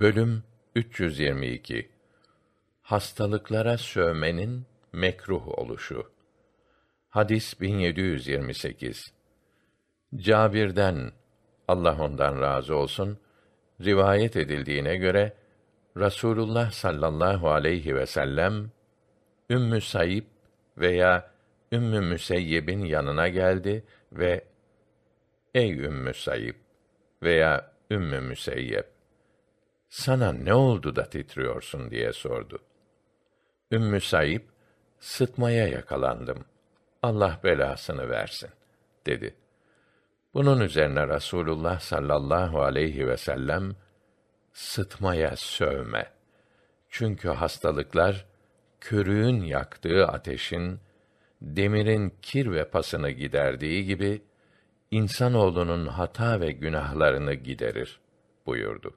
Bölüm 322 Hastalıklara sövmenin mekruh oluşu. Hadis 1728. Cabir'den Allah ondan razı olsun rivayet edildiğine göre Rasulullah sallallahu aleyhi ve sellem Ümmü Sayıp veya Ümmü Müseyyib'in yanına geldi ve Ey Ümmü Sayıp veya Ümmü Müseyyep sana ne oldu da titriyorsun diye sordu. Ümmü Sayıp, sıtmaya yakalandım. Allah belasını versin, dedi. Bunun üzerine Rasulullah sallallahu aleyhi ve sellem, sıtmaya sövme. Çünkü hastalıklar, körüğün yaktığı ateşin, demirin kir ve pasını giderdiği gibi, insanoğlunun hata ve günahlarını giderir, buyurdu.